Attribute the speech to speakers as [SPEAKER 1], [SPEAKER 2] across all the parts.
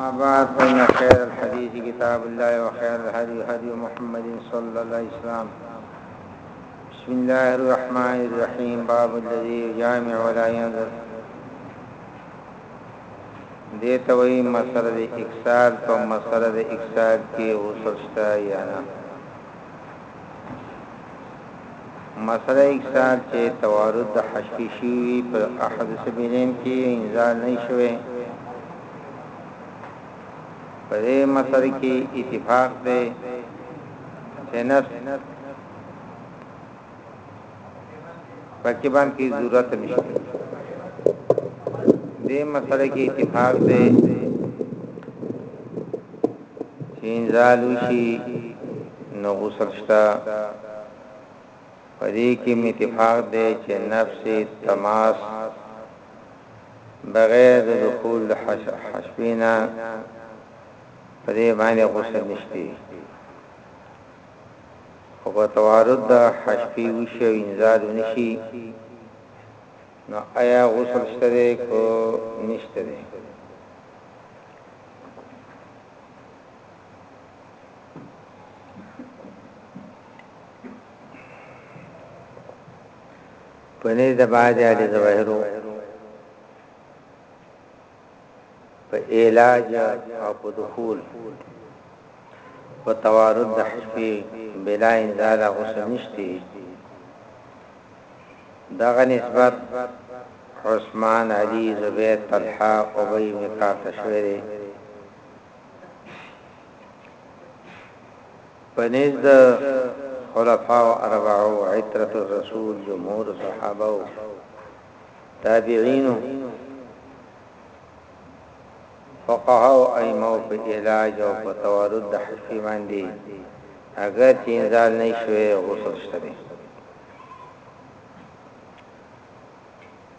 [SPEAKER 1] اما بعد فإن خير الحديث كتاب الله وخير الهدي هدي محمد صلى الله عليه وسلم بسم الله الرحمن الرحيم باب الذي يجامع ولا ينظر دې ته وایي مسره د اکسال په مسره د اکسال کې وصل شته یا نه مسئله اکسال چې توارد د حشفي شوي وي په احد سبیلین کې انزال نه شوي په دې مسئله کې اتفاق دی چې نفس رقیبان کی ضرورت نشته دې مسله کې اتفاق دی چې انزال وشي نو غسل شته پدې کې اتفاق دی چې نفس تماس بغیر د دخول حشبینا پدې باندې غسل نشته خو که توارد د حشفې وشي او انزال ونه شي نو ایا غسل شته دی که نشته دی؟ په نزد بعضې اهل ظواهرو په علاج او په دخول په توارد د حشفي بلا انزال غسل نشته دغه نسبت عثمان علي زبیر طلحه ابي مکار تشویری پنیز د خلفاء اربعو عترت الرسول جمهور صحابه تابعینو، فقهاء او ائمه په علاج او په توارد د حشفې باندې اګر چې انزال نه شوی غسل شته دی.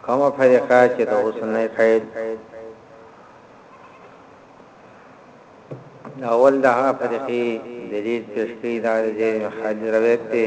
[SPEAKER 1] کومه فرقه چې د غسل نه قید اول د هغه فرقې دلیل پیش کړی دا د خالد روایت دی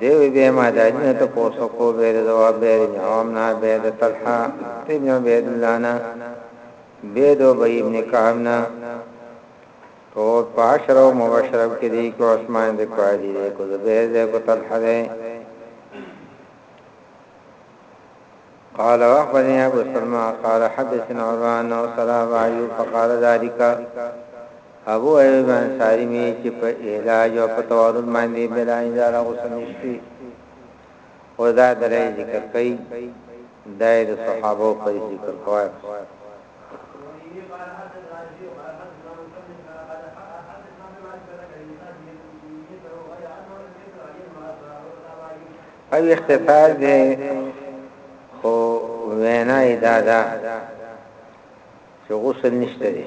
[SPEAKER 1] دی وی بیا ما دا دینه ته پوسو کو بیا د زواب بیا د عوام نه بیا د طلحه ابن عبید الله نه بیا د ابی ابن کعب نه ټول پاشر او مبشرب کې دی کو عثمان د کوادی دی کو زبیر دی کو طلحه دی قال واخبرني ابو سلمة قال حدثنا عروة انه سأل ابا ايوب فقال ذلك ابو ايوب انصاري مي چې په علاج او په توارد باندې بلا انذار غسل نشوي او دا دلای ذکر کوي دای د صحابه په ذکر کوي او اختصار دی خو وینا
[SPEAKER 2] یې دا
[SPEAKER 1] ده چې غسل نشته دی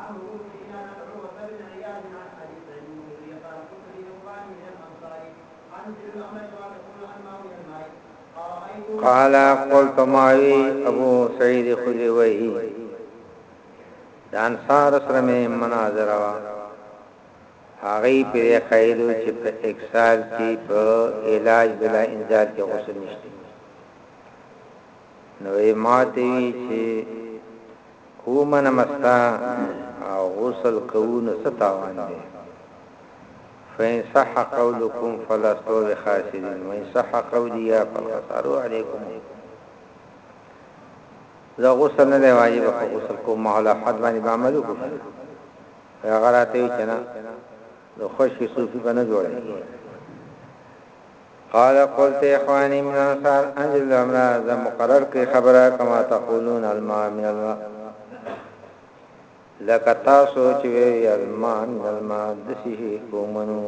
[SPEAKER 2] عنه سيدنا نفع بن عتبة بن عياض عن ابي سعيد الخدري قال قلت لاخوان من الانصار انزل الامر كما تقول الانماء من الماء قال
[SPEAKER 1] قلت ماوي ابو سعيد خدري وهي د انصار سره مې مناظره وا هغه پرې قیدو چې په اکسال کې په علاج بلا انزال کې غسل نشته نو ماته چې هو منم ستا او غسل کوو نو څه تاوان دی فان صح قولکم فلستو بخاسرین وان صح قولی یا فالخسارو علیکم زه غسل نه دی واجب خو غسل کوم محل حد باندې بعمل کوم هغه راته وی کنه نو خوشی صوفي بنه جوړه قال قلت اخواني من الانصار انزل الامراء زه مقرر کړي خبره کما تقولون الماء من الماء لکه تاسو چې وی الماء من الماء دسه کومنو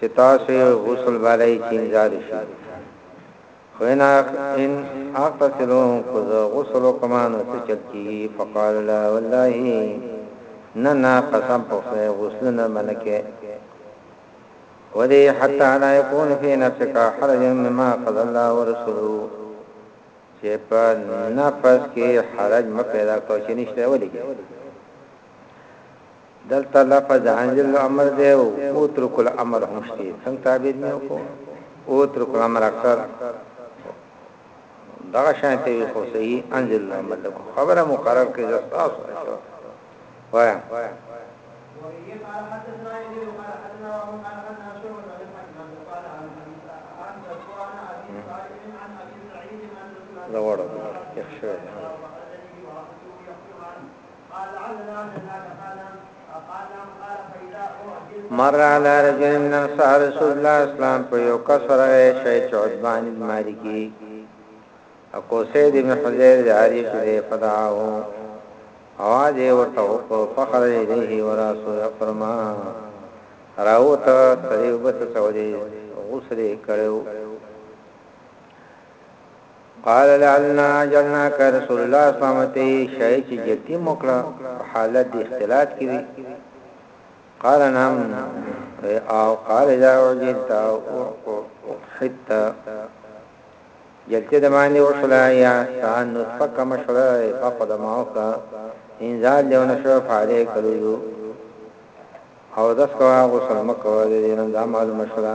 [SPEAKER 1] چې تاسو غسل بالای چینځار شي فإن إن أغتسل که زه غسل وکړم نو څه چل کېږي؟ فقال لا والله نه نه قسم په خدای غسل نه به نه کې ودې حتی لا يكون في نفسك حرج مما قضى الله ورسوله چې په نفس کې حرج مه پیدا کوه چې نشته ولې دلته لفظ د انزل الامر دی او اترک الامر هم شته څنګه تعبیر مې وکړو اترک الامر اکثر دغه شان ته وي خو صحیح انزل الامر ده خبره مقرر کړي زستا سره وایا زوړ اخشوه مر علی رجل من انصار رسول الله اسلام په یو کس راغی شیخ عثمان بن مالکی اكو سيد بن حزير جاري شده فدعاه اواز ورته وکړ فخر الیه وراسو فرما راوت سریوبت سعودي غسل کړو قال لعلنا جعلناک رسول الله اسلام ته شای چې جتی مکړه په حالت د اختلاط کې وی قال نعم او قال اذا وجدت او حتى جلته د باندې وصلا یا سان نطفه کم شوه فقد موقع انزال له نشو فعلی کلو او دس کوا غسل مکو د دینم دا معلومه شوه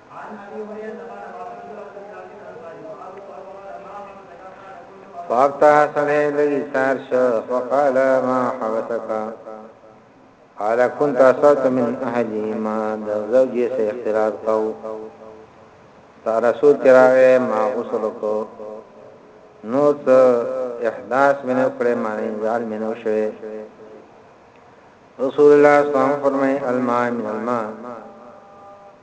[SPEAKER 1] فافتح سره لري سار شو وقال ما حبسك قال كنت اسرت من اهلي ما د زوجي سره اختلاط کو تا رسول تراوي ما غسل کو نو ته احداث منو کړې ما انزال منو شوه رسول الله صلی الله علیه وسلم فرمای الماء من الماء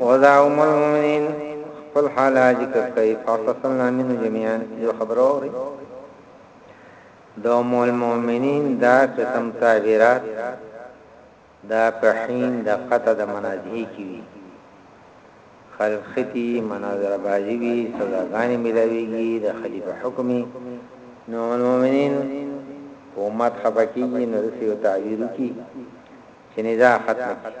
[SPEAKER 1] ودا ام المؤمنین خپل حال ذکر کوي فاصلنا منه جميعا یو خبرو د ام المؤمنین دا قسم تعبیرات دا په حین د قطع د منازعې کې وي، خلک ختي، مناظره بازي وي، سزاګانې ملاوېږي، د خلیفه حکم وي، نو ام المؤمنین په امت خفه کېږي، نو داسې یو تعبیر وکړي چې نزاع ختمه کړي.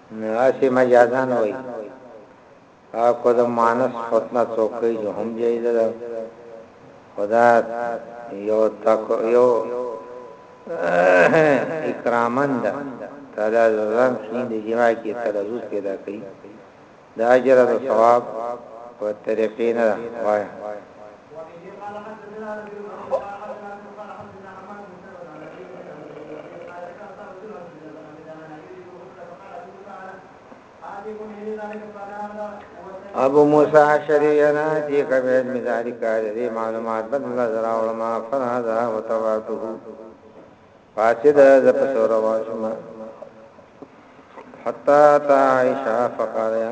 [SPEAKER 1] نو هسې مجازاً وايي. او که د مؤنث ختنه څوک کوي نو هم جائزه ده. خو دا يو تک يو اکراما ده. تلذذا شين د جماع کې تلذذ پيدا کوي. د اجر او د ثواب په طريقې نه
[SPEAKER 2] ده. وايه. ابو
[SPEAKER 1] موسی حشری انا دی کبیر مزاری کار دی معلومات بد الله زرا علماء فرهذا وتواته فاسد ز پسور واشما حتا تا عائشہ فقال
[SPEAKER 2] یا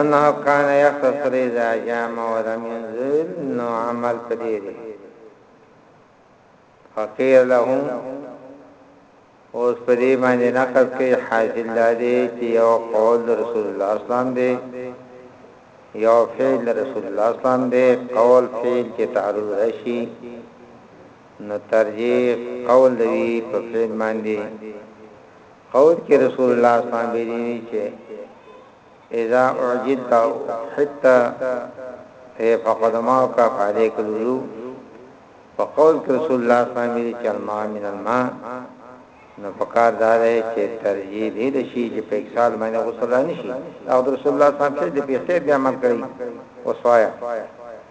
[SPEAKER 1] انه کان یختصر اذا جامع ولم ينزل نو عمل پدیری فقیر لهم اوس په دې باندې نقل کې حاصل لري چې یو قول رسول الله اسلام دی یو فعل رسول الله اسلام دی قول فعل کې تعارض راشي نو ترجیح قول د وي په فعل باندې قول کې رسول الله صلی الله علیه وسلم ویلي چې اذا اعجلت حتى فقد ماك فعليك الوضوء په قول کې رسول الله صلی الله علیه وسلم ویلي چې الماء من الماء نو پکار دا دی چې ترجیح دې د شي چې په اکسال باندې غسل نه شي او رسول الله صلی الله علیه وسلم دې په څه بیا عمل کوي
[SPEAKER 2] وصایا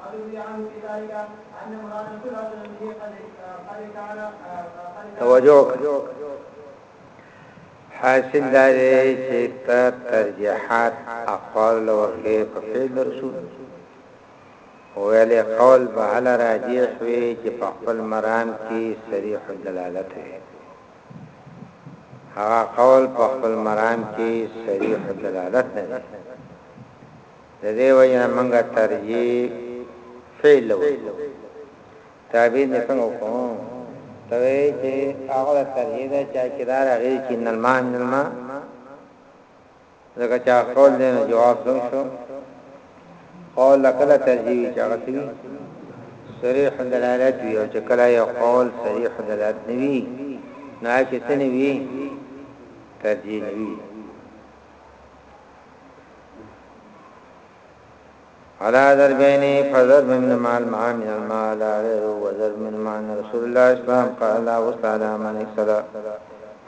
[SPEAKER 2] قد روي عنه في ذلك ان مراد كل رجل به قد قد كان قد
[SPEAKER 1] توجه حاصل دار چې تر ترجیحات اقوال ورکه په فعل رسول ویلې قول به هل راجح وي چې په خپل مرام کې صریح دلالت وي هغه قول په خپل مرام کې صریح دلالت نه د دې وجې نه منګه ترجیح فعل له وکړو تعبیر نه څنګه وکړو توی چې هغه ترجیح ده چا چې دار غیر چې نن ما نن ما زکه چا قول دې جواب دو شو قول لکله ترجیح چې هغه سی صریح دلالت وی او چې کله یو قول صریح دلالت نوي نه چې سنوي ترجیح نوي على ضربين فضرب من المال مع من المال على وضرب من مال رسول الله اسلام قال لا استعلى من الصلاة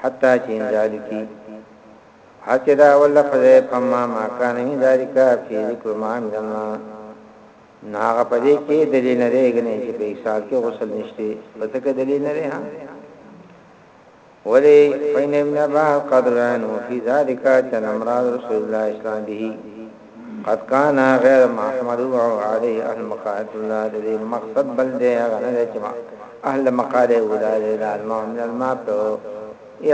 [SPEAKER 1] حتى چين ذالکی حتی دا اول لفظ فما ما كان من ذالک فی ذکر مع من المال ناغه پدې کې دلیل نه دی غنې چې په حساب کې غسل نشته پته کې دلیل نه دی ها ولې فإن ابن عباس قد ران وفي ذلك تن امراض رسول الله اسلام به قد كان غير محمد عليه اهل مقاعد الله دې مقصد بل دې غنه چې اهل مقاله ولای لا الماء من الماء په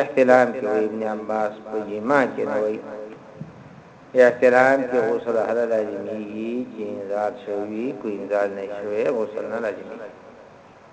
[SPEAKER 1] احتلام کې ابن عباس په جما کې نه وي احتلام کې غسل اهل لازمي چې انزال شوی کوئی انزال نه شوی غسل نه لازمي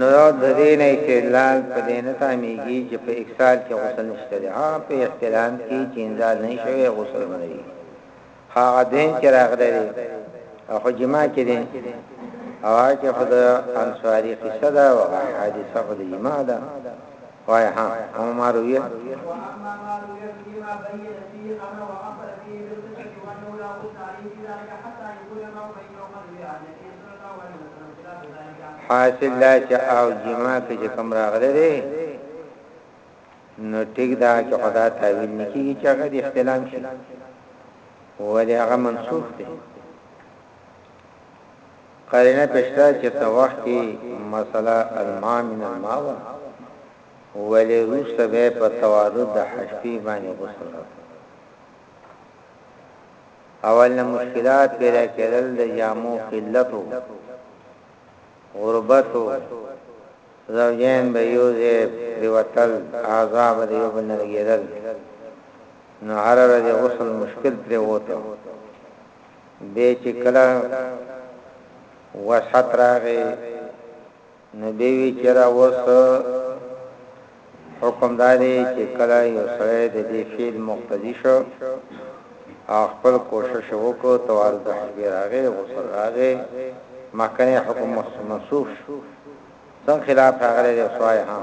[SPEAKER 1] نو د دې نه استدلال په دې نه تاميږي چې په اکسال کې غسل نشته دی ها په احتلام کې چې انزال نه شوی غسل باندې دی هغه دین چې راغلی دی او خو جما کې دی او هغه خدای انصاری قصه دا او حادثه خدای جما ده وایه ها هم
[SPEAKER 2] ما رویه
[SPEAKER 1] حاصل دا چې او جما کې چې کم راغله دي نو ټیک دا چې خدا تعویل نکي چې هغه د اختلام شي ولې هغه منسوخ دي قرینه په شته چې څه وخت کې مسله الماء من الماء وه ولې وروسته بیا په توالد د حشفی باندې غسل راغی اول نه مشکلات پیدا کېدل د جامو قلت او غربت او زوجین به یو ځای پریوتل عذاب د یو بل نه لګېدل نو هر ورځ غسل مشکل پرې وته بیا چې کله وسعت راغی نو بیا وی چې را وس حکم داري چې کله یو سړی د دې فعل مقتدی شو او خپل کوشش وکړو توارد حسبی راغی غسل راغی مخکنه حکم منسوخ شو څنګه خلاف راغلی دی سوای هم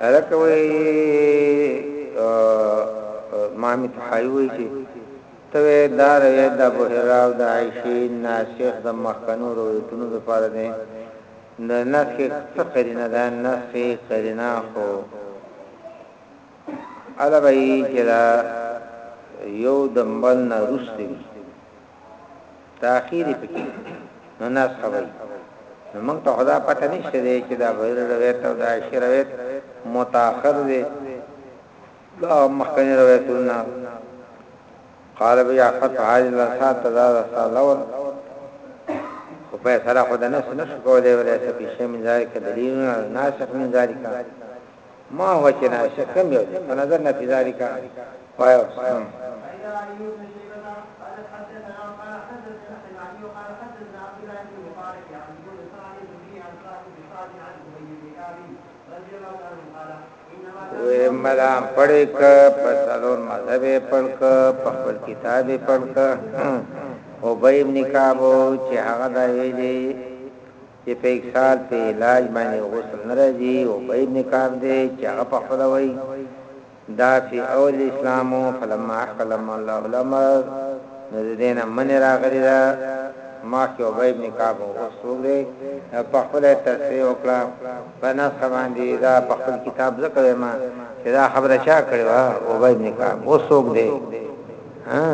[SPEAKER 2] هلکه وای مامي تحایوي چې ته دا روایت د ابو هريره او د عائشه ناسخ د مخکنو روایتونو لپاره دی د نسخ څه قرینه ده نسخ قرینه خو علاوه چې دا یو دمبل نه رسته تاخیر یې پکې نو ناس خبري نو موږ ته خدا پته نشته دی چې دا بیر روایت او دا شی روایت متأخر دی دا مخکنی روایتونه قال بیا فتح حاج الله سات تزاد سالور خو په سره خدای نه سنش کولای ولې چې په شی من ذالک دلیل ناسخ من ذالک ما هو چې نه شکم یو په نظر نه فزاری کا وایو ملا پړې ک په څلور مذهب پړ ک په خپل کتاب پړ ک او بیم نکابو چې هغه دا ویلي چې په اکسال په علاج باندې غسل نه راځي او په ابن کعب دی چې هغه په خپله وايي دا فی اول اسلام و فلما احکلم الله الامر نو د دې نه منې راغلي ده ماخي او به ابن کعب او څوک دی په خپله تصریح وکړه په نسخ باندې دا په خپل کتاب ذکر ما چې دا خبره چا کړې وه او به ابن کعب او څوک دی ها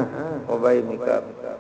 [SPEAKER 2] او
[SPEAKER 1] به ابن
[SPEAKER 2] کعب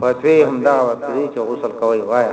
[SPEAKER 2] فتوی هم دا ورکړي چې غسل کوي وایا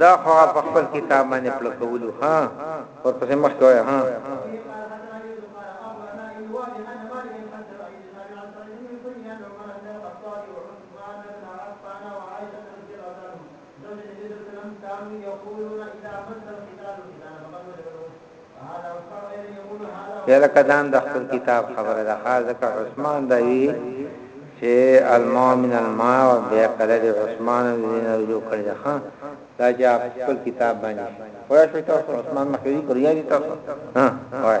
[SPEAKER 2] دا خو په خپل کتاب باندې خپل کولو ها ورپسې مخ کوي ها یا لکه دام د خپل کتاب خبره ده خاص ځکه عثمان دا وی چې الماء من الماء او بیا کله د عثمان دین رجو کړی ده ها دا چې خپل کتاب باندې وای شو تاسو عثمان مخیری کړی دی تاسو ها وای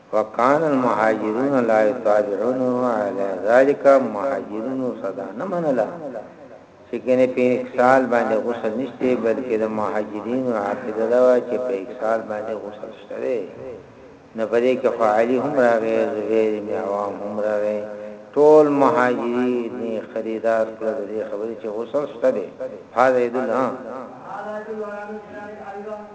[SPEAKER 1] وکان المهاجرون لا يتابعونه على ذلك مهاجرون صدا نه منله چې کنه په اکسال باندې غسل نشته بلکې د مهاجرین عقیده دا چې په اکسال باندې غسل شته نه پدې کې فعالی هم راغی زبیر می عوام هم راغی ټول مهاجرین نه خریدار کړل دې خبرې چې غسل ستړي هاذا یدل ها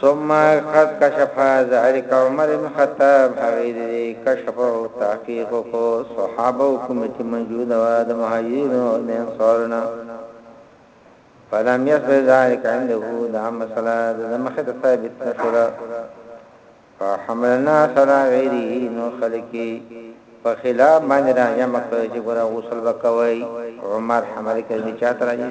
[SPEAKER 1] ثم قد کشف ذلك عمر بن خطاب هغه دې کشف او تحقیق کو صحابه حکومت موجود و د مهاجرین او انصارنا فلم يصل ذلك عنده دا مسله د مخه ثابت نشولا فحملنا سرا غیره نو خلقی په خلاف باندې راځه مکه چې ګره غسل وکوي عمر حمل کوي چا ترجیح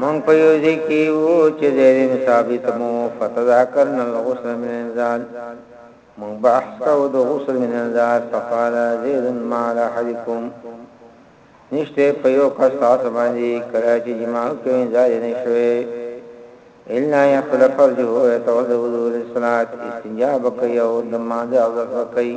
[SPEAKER 1] مونږ په یو ځای کې وو چې زیرین ثابت مو فتذاکرنا الغسل من انزال مونږ بحث کاو د غسل من انزال فقال زید ما علی حدکم نشته په یو کس تاسو باندې کړه چې جماع کوي انزال نه شوي الا يقل فرجه يتوضا وضوء للصلاه استنجاب کوي او د ماده او کوي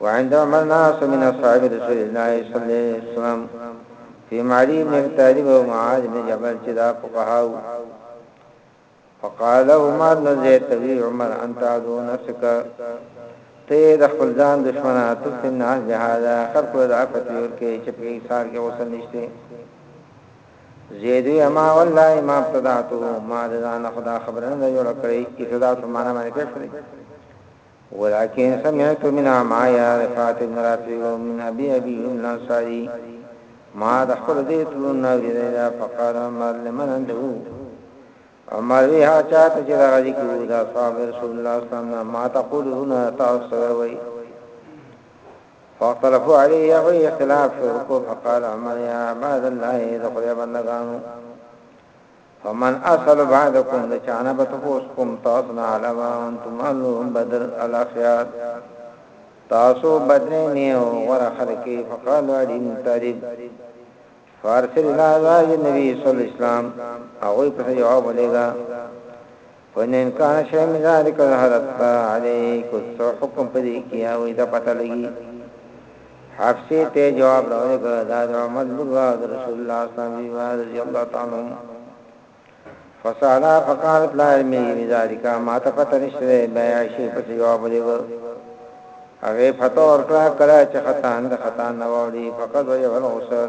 [SPEAKER 1] وعند عمر ناس من اصحاب رسول الله صلی الله علیه وسلم فی معلی بن ابی طالب او معاذ بن جبل چې دا فقهاو فقال عمر بن زید توی عمر انت عدو نفسک ته د خپل ځان دشمنه تفن ناس بهذا خلق د عفت ور کې چې په ایثار کې وصل نشته زیدو اما والله ما ابتدعتو ما ځان خدا خبرنه جوړ کړی ابتداء سمانه باندې کړی ولكن سمعت من عمايا رفاعت بن رافع من ابي ابي يوم الانصاري ما د خپل دې تلون نه ویل دا فقار عمر لمن عنده عمر وی ها چا ته چې راغی کو دا صاحب رسول الله صلی الله علیه وسلم ما تقولون تاسو وی فاختلفوا عليه او اختلاف شو کو فقال عمر يا بعد الله دخل بندگانو فمن اصل بعدكم د چانه به تاسو کوم تاسو نه علما انتم علوم بدر الاخيار تاسو بدرې نه او غره خلکې فقال علم طالب فارسل الله نبی صلی الله علیه وسلم هغه په جواب ولېګا وان ان کان شی من ذلک الحرت فعلی کسو حکم پدې کې او دا پته لګي حفصه ته جواب راوړی کړه دا د عمر لغا د رسول الله صلی الله علیه وسلم رضی الله تعالی عنہ فصالا فقالت لا علمي بذلك ما تفتن شوه بیا شی په جواب ورو هغه فتور کړه کړه چې خطا اند خطا نه وړي فقط وجه الغسل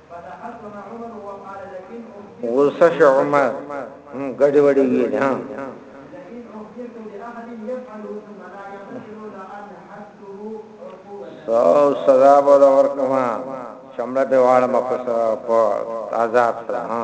[SPEAKER 1] غوسه شو عمر
[SPEAKER 2] ګډي وډي وی
[SPEAKER 1] دا
[SPEAKER 2] سو سزا به ورکما شمله به واړه مکو سره په عذاب سره ها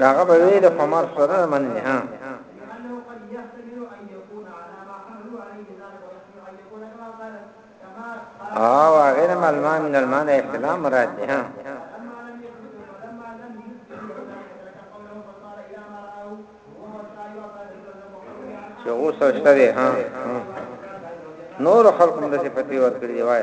[SPEAKER 2] داغه به وی د خمار سره منلی ها او غیر معلومه من المعنی اختلاف مراد دی ها چې غوسه شته دی ها نور خلق هم د صفتی ور کړی دی وای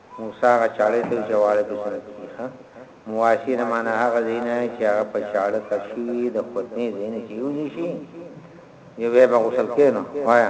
[SPEAKER 2] موسی هغه چاړه ته وي چې غواړئ په سیند کې کیښه مواسي نه معنی هغه ځای نه چې هغه په چاړه کش شوي د ختنې ځای نه چې یونی شي یو بیا به غسل کینو وایا